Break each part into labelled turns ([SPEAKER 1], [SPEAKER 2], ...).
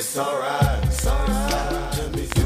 [SPEAKER 1] it's alright, it's alright.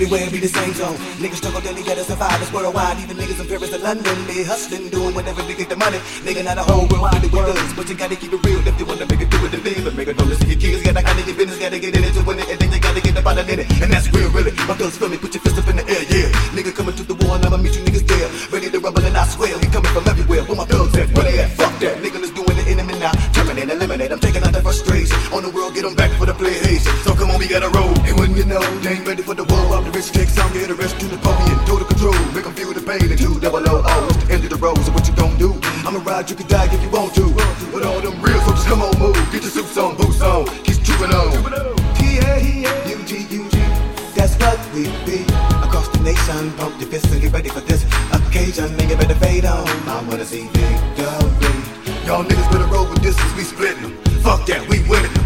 [SPEAKER 2] Everywhere be the same zone. Niggas struggle daily, gotta survive. It's worldwide. Even niggas in Paris and London, they hustling, doing whatever to get the money. Nigga, not the whole world really with us, but you gotta keep it real if you wanna make it through with the live. Make it know listen, your kids gotta handle your business, gotta get in it to it, and then you gotta get the out of it. And that's real, really. My girls feel me, put your fist up in the air, yeah. Nigga coming to the war, and I'ma meet you niggas there. Ready to rumble, and I swear, we coming from everywhere. Where my thugs at? Where they at? Fuck that. Nigga, let's doing the enemy now. Terminate, eliminate. I'm taking out the frustration. On the world, get them back for the play Haitian. So come on, we gotta roll. You know, they ain't ready for the war. I'm the rich some, get the rest to the pony and total control. Make them feel the pain and two double O. Oh, it's the end of the road, so what you gon' do? I'ma ride, you can die if you want to. With all them real folks, come on, move. Get your suits on, boots on. Keep trooping on. T-A-E-U-G-U-G. That's what we be. Across the nation, pump your fists and get ready for this occasion. Nigga better fade on. I wanna see victory. Y'all niggas better roll with this cause we splitting them. Fuck that, we winning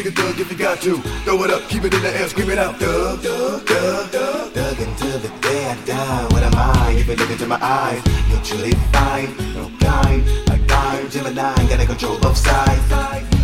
[SPEAKER 2] wanna be a thug, be a thug if you got to. Throw it up, keep it in the air, scream it out. Thug, thug, thug, thug.
[SPEAKER 1] Thug until the day I die. What am I? If you look into my eyes, you'll truly find no kind, a dime, Gemini, gotta control both sides.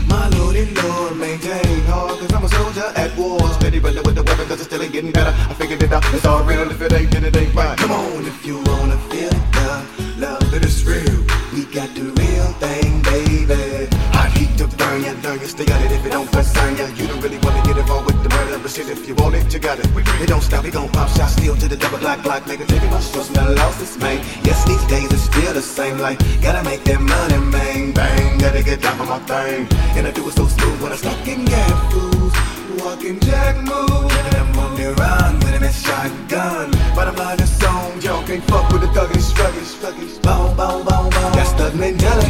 [SPEAKER 2] My lord and lord, maintain hard, cause I'm a soldier at war. Steady running with the weapon, cause it's still ain't getting better. I figured it out, it's all real. If it ain't, then it ain't right. Come on, if you wanna feel the love that is real.
[SPEAKER 1] We got real thing, baby.
[SPEAKER 2] Hot heat to burn you, learn you, stay on it if it don't concern you. You don't really wanna get involved with the murder, but shit, if you want it, you got it. It don't stop, we gon' pop shots, steal to the double black, block, it, my stress, my losses, man.
[SPEAKER 1] Yes, these days it's still the same. Like, gotta make that money, man.
[SPEAKER 2] Bang, gotta get down for my thing. And I do it so smooth when I stop getting gas fools. Walking jack move, and I'm on the run with a shotgun. Bottom line is song, y'all can't fuck with the thuggish, struggish, struggish. Boom, boom, boom, boom.
[SPEAKER 1] That's the mentality, mentality,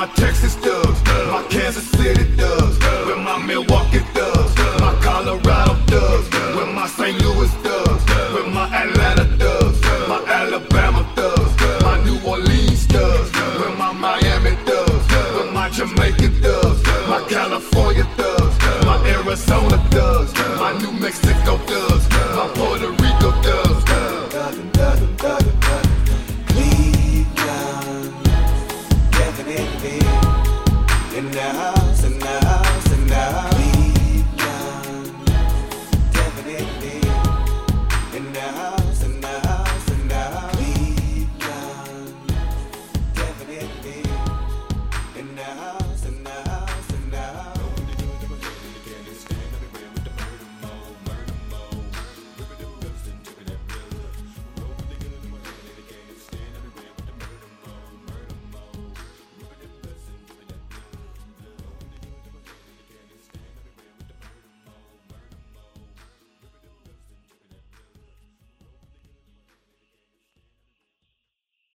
[SPEAKER 1] my
[SPEAKER 2] Texas thugs, my Kansas City thugs, where my Milwaukee thugs, my Colorado thugs, where my St. Louis thugs, where my Atlanta thugs, my Alabama thugs, my New Orleans thugs, where my Miami thugs, where my Jamaican thugs,
[SPEAKER 1] now.